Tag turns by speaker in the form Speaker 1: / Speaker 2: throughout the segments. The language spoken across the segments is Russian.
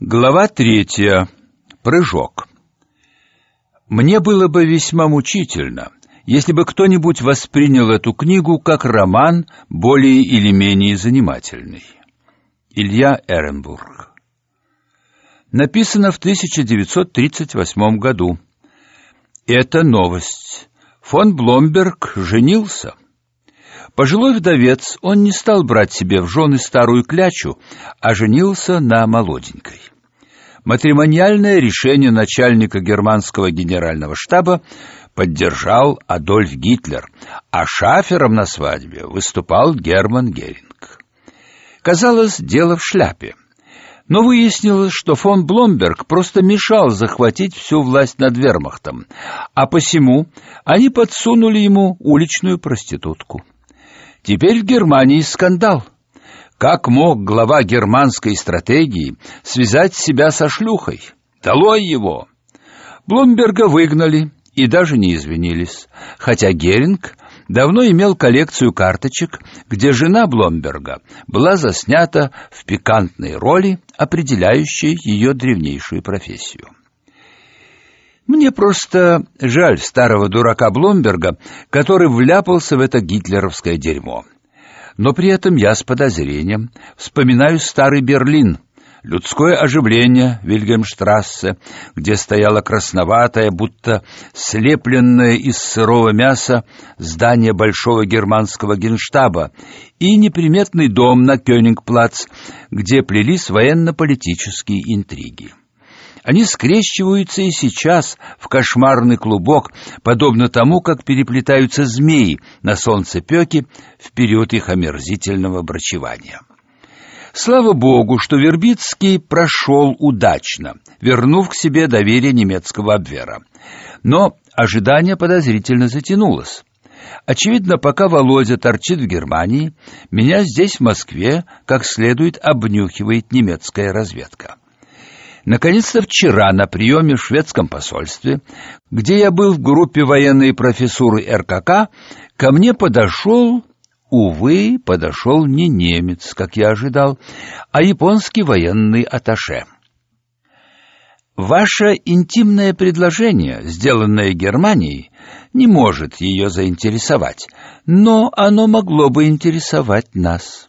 Speaker 1: Глава третья. Прыжок. Мне было бы весьма мучительно, если бы кто-нибудь воспринял эту книгу как роман более или менее занимательный. Илья Эренбург. Написано в 1938 году. Это новость. Фон Бломберг женился. Пожилой вдовец, он не стал брать себе в жены старую клячу, а женился на молоденькой. Матримониальное решение начальника германского генерального штаба поддержал Адольф Гитлер, а шафером на свадьбе выступал Герман Геринг. Казалось, дело в шляпе. Но выяснилось, что фон Бломберг просто мешал захватить всю власть над вермахтом, а посему они подсунули ему уличную проститутку. Теперь в Германии скандал. Как мог глава германской стратегии связать себя со шлюхой? Долой его! Блумберга выгнали и даже не извинились, хотя Геринг давно имел коллекцию карточек, где жена Бломберга была заснята в пикантной роли, определяющей ее древнейшую профессию. Мне просто жаль старого дурака Бломберга, который вляпался в это гитлеровское дерьмо. Но при этом я с подозрением вспоминаю старый Берлин, людское оживление Вильгельмштрассе, где стояло красноватое, будто слепленное из сырого мяса здание большого германского генштаба и неприметный дом на Кёнигплац, где плелись военно-политические интриги. Они скрещиваются и сейчас в кошмарный клубок, подобно тому, как переплетаются змеи на солнцепёке в период их омерзительного брачевания. Слава богу, что Вербицкий прошел удачно, вернув к себе доверие немецкого обвера. Но ожидание подозрительно затянулось. Очевидно, пока Володя торчит в Германии, меня здесь, в Москве, как следует обнюхивает немецкая разведка. Наконец-то вчера на приеме в шведском посольстве, где я был в группе военной профессуры РКК, ко мне подошел, увы, подошел не немец, как я ожидал, а японский военный атташе. Ваше интимное предложение, сделанное Германией, не может ее заинтересовать, но оно могло бы интересовать нас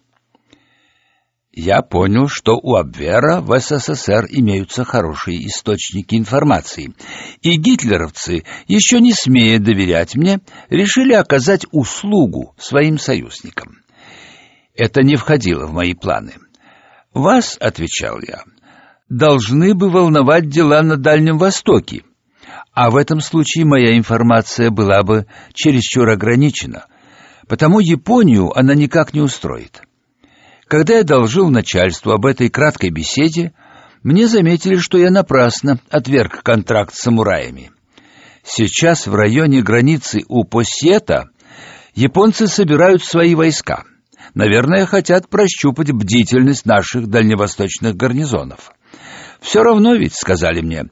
Speaker 1: я понял, что у Абвера в СССР имеются хорошие источники информации, и гитлеровцы, еще не смея доверять мне, решили оказать услугу своим союзникам. Это не входило в мои планы. «Вас, — отвечал я, — должны бы волновать дела на Дальнем Востоке, а в этом случае моя информация была бы чересчур ограничена, потому Японию она никак не устроит». Когда я должил начальству об этой краткой беседе, мне заметили, что я напрасно отверг контракт с самураями. Сейчас в районе границы у Посета японцы собирают свои войска. Наверное, хотят прощупать бдительность наших дальневосточных гарнизонов. Все равно ведь, сказали мне,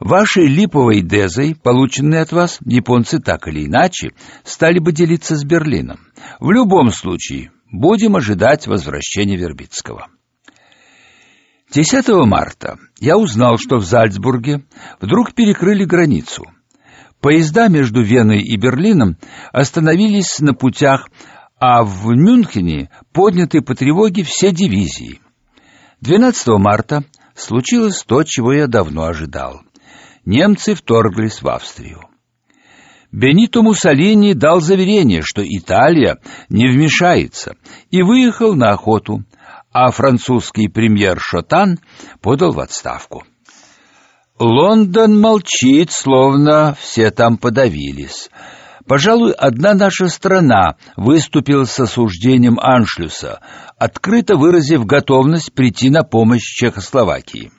Speaker 1: вашей липовой дезой, полученной от вас, японцы так или иначе стали бы делиться с Берлином. В любом случае, Будем ожидать возвращения Вербицкого. 10 марта я узнал, что в Зальцбурге вдруг перекрыли границу. Поезда между Веной и Берлином остановились на путях, а в Мюнхене подняты по тревоге все дивизии. 12 марта случилось то, чего я давно ожидал. Немцы вторглись в Австрию. Бенито Муссолини дал заверение, что Италия не вмешается, и выехал на охоту, а французский премьер Шотан подал в отставку. Лондон молчит, словно все там подавились. Пожалуй, одна наша страна выступила с осуждением Аншлюса, открыто выразив готовность прийти на помощь Чехословакии.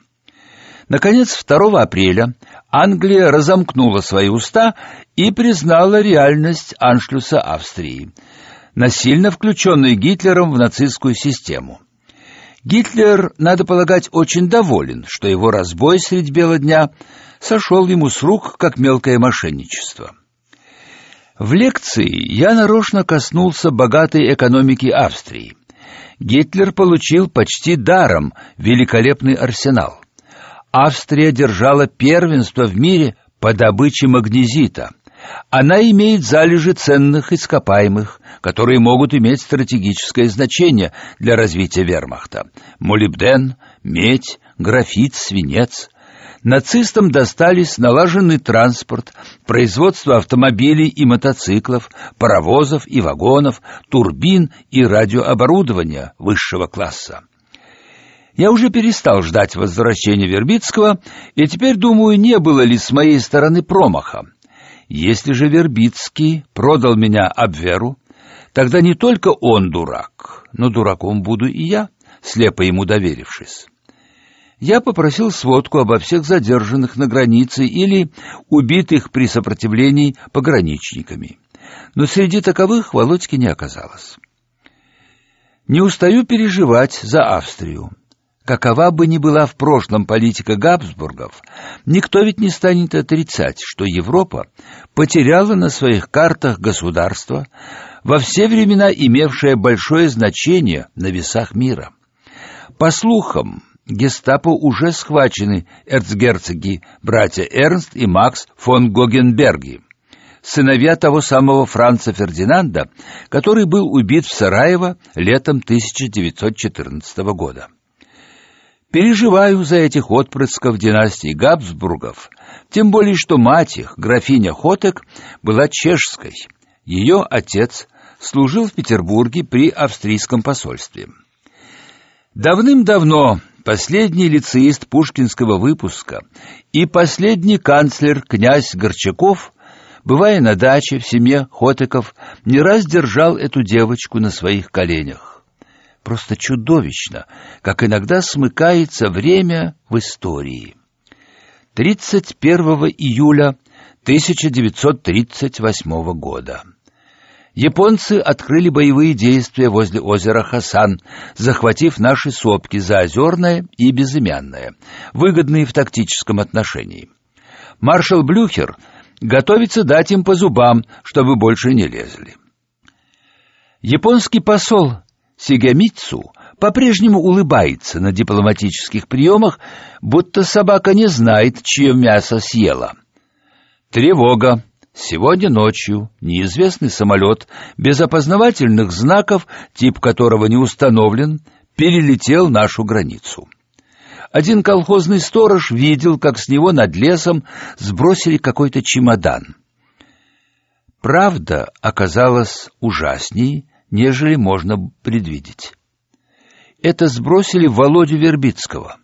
Speaker 1: Наконец, 2 апреля Англия разомкнула свои уста и признала реальность аншлюса Австрии, насильно включенной Гитлером в нацистскую систему. Гитлер, надо полагать, очень доволен, что его разбой средь бела дня сошел ему с рук, как мелкое мошенничество. В лекции я нарочно коснулся богатой экономики Австрии. Гитлер получил почти даром великолепный арсенал. Австрия держала первенство в мире по добыче магнезита. Она имеет залежи ценных ископаемых, которые могут иметь стратегическое значение для развития вермахта. Молибден, медь, графит, свинец. Нацистам достались налаженный транспорт, производство автомобилей и мотоциклов, паровозов и вагонов, турбин и радиооборудования высшего класса. Я уже перестал ждать возвращения Вербицкого, и теперь думаю, не было ли с моей стороны промаха. Если же Вербицкий продал меня Абверу, тогда не только он дурак, но дураком буду и я, слепо ему доверившись. Я попросил сводку обо всех задержанных на границе или убитых при сопротивлении пограничниками. Но среди таковых Володьки не оказалось. Не устаю переживать за Австрию. Какова бы ни была в прошлом политика Габсбургов, никто ведь не станет отрицать, что Европа потеряла на своих картах государство, во все времена имевшее большое значение на весах мира. По слухам, гестапо уже схвачены эрцгерцоги, братья Эрнст и Макс фон Гогенберги, сыновья того самого Франца Фердинанда, который был убит в Сараево летом 1914 года. Переживаю за этих отпрысков династии Габсбургов, тем более что мать их, графиня Хотек, была чешской. Ее отец служил в Петербурге при австрийском посольстве. Давным-давно последний лицеист пушкинского выпуска и последний канцлер князь Горчаков, бывая на даче в семье Хотеков, не раз держал эту девочку на своих коленях. Просто чудовищно, как иногда смыкается время в истории. 31 июля 1938 года. Японцы открыли боевые действия возле озера Хасан, захватив наши сопки Заозерное и Безымянное, выгодные в тактическом отношении. Маршал Блюхер готовится дать им по зубам, чтобы больше не лезли. Японский посол Сигамицу по-прежнему улыбается на дипломатических приемах, будто собака не знает, чье мясо съела. Тревога. Сегодня ночью неизвестный самолет без опознавательных знаков, тип которого не установлен, перелетел нашу границу. Один колхозный сторож видел, как с него над лесом сбросили какой-то чемодан. Правда оказалась ужасней, нежели можно предвидеть. Это сбросили Володю Вербицкого.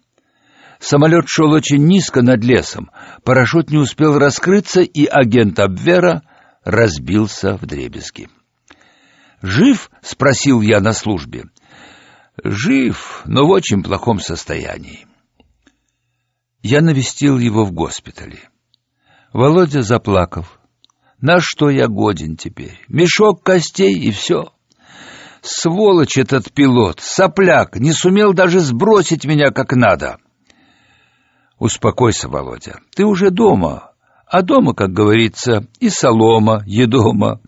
Speaker 1: Самолет шел очень низко над лесом, парашют не успел раскрыться, и агент Абвера разбился в дребезги. «Жив?» — спросил я на службе. «Жив, но в очень плохом состоянии». Я навестил его в госпитале. Володя заплакал. «На что я годен теперь? Мешок костей и все». Сволочь этот пилот, сопляк, не сумел даже сбросить меня как надо. Успокойся, Володя, ты уже дома, а дома, как говорится, и солома, едома.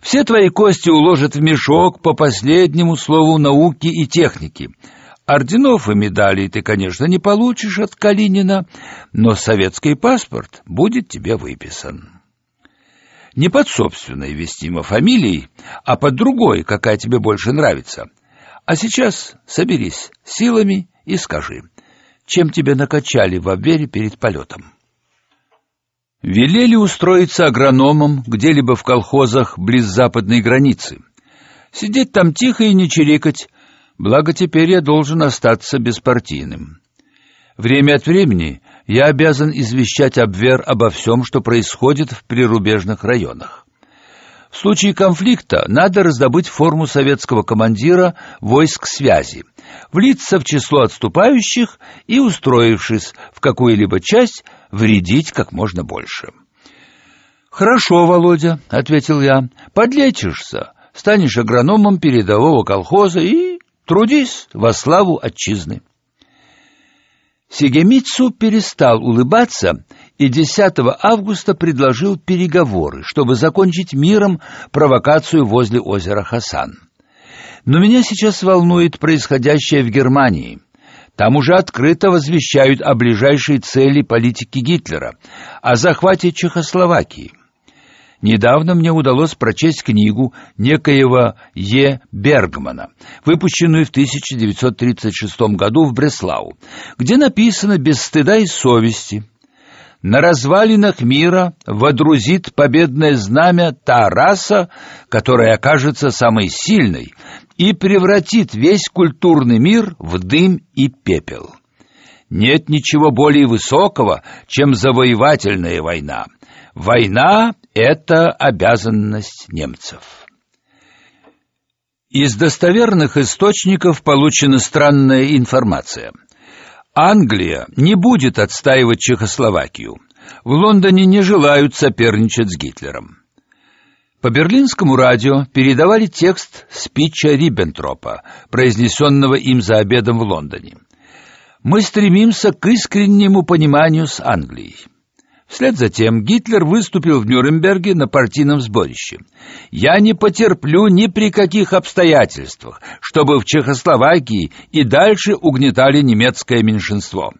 Speaker 1: Все твои кости уложат в мешок по последнему слову науки и техники. Орденов и медалей ты, конечно, не получишь от Калинина, но советский паспорт будет тебе выписан не под собственной вестимо фамилией, а под другой, какая тебе больше нравится. А сейчас соберись силами и скажи, чем тебя накачали в обвере перед полетом. Велели устроиться агрономом где-либо в колхозах близ западной границы. Сидеть там тихо и не чирикать, благо теперь я должен остаться беспартийным. Время от времени я обязан извещать Абвер обо всем, что происходит в прирубежных районах. В случае конфликта надо раздобыть форму советского командира войск связи, влиться в число отступающих и, устроившись в какую-либо часть, вредить как можно больше. «Хорошо, Володя», — ответил я, — «подлечишься, станешь агрономом передового колхоза и трудись во славу отчизны». Сигемицу перестал улыбаться и 10 августа предложил переговоры, чтобы закончить миром провокацию возле озера Хасан. Но меня сейчас волнует происходящее в Германии. Там уже открыто возвещают о ближайшей цели политики Гитлера о захвате Чехословакии. Недавно мне удалось прочесть книгу некоего Е. Бергмана, выпущенную в 1936 году в Бреслау, где написано без стыда и совести на развалинах мира водрузит победное знамя та раса, которая окажется самой сильной и превратит весь культурный мир в дым и пепел. Нет ничего более высокого, чем завоевательная война. Война — это обязанность немцев. Из достоверных источников получена странная информация. Англия не будет отстаивать Чехословакию. В Лондоне не желают соперничать с Гитлером. По берлинскому радио передавали текст спича Риббентропа, произнесенного им за обедом в Лондоне. Мы стремимся к искреннему пониманию с Англией. Вслед за тем Гитлер выступил в Нюрнберге на партийном сборище. «Я не потерплю ни при каких обстоятельствах, чтобы в Чехословакии и дальше угнетали немецкое меньшинство».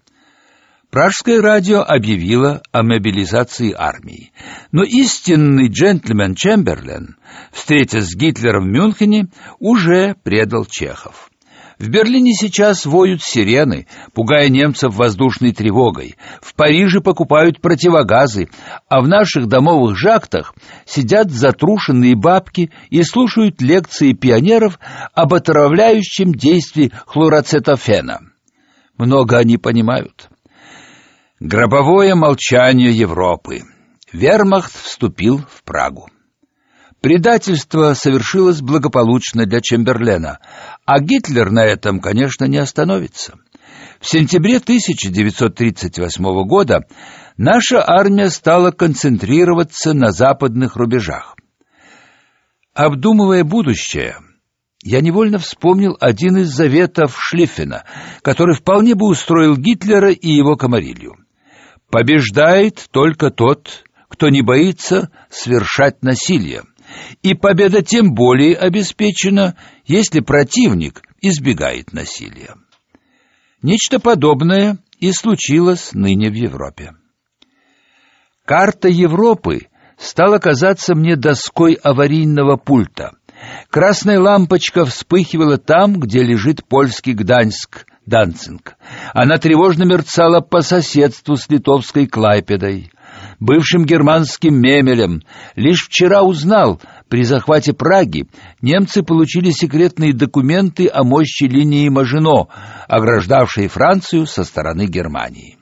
Speaker 1: Пражское радио объявило о мобилизации армии. Но истинный джентльмен Чемберлен, встретясь с Гитлером в Мюнхене, уже предал чехов. В Берлине сейчас воют сирены, пугая немцев воздушной тревогой. В Париже покупают противогазы, а в наших домовых жактах сидят затрушенные бабки и слушают лекции пионеров об отравляющем действии хлороцетофена. Много они понимают. Гробовое молчание Европы. Вермахт вступил в Прагу. Предательство совершилось благополучно для Чемберлена, а Гитлер на этом, конечно, не остановится. В сентябре 1938 года наша армия стала концентрироваться на западных рубежах. Обдумывая будущее, я невольно вспомнил один из заветов Шлиффена, который вполне бы устроил Гитлера и его комарилью. «Побеждает только тот, кто не боится свершать насилие и победа тем более обеспечена, если противник избегает насилия. Нечто подобное и случилось ныне в Европе. Карта Европы стала казаться мне доской аварийного пульта. Красная лампочка вспыхивала там, где лежит польский Гданьск, Данцинг. Она тревожно мерцала по соседству с литовской Клайпедой бывшим германским мемелем. Лишь вчера узнал, при захвате Праги немцы получили секретные документы о мощи линии Мажино, ограждавшей Францию со стороны Германии.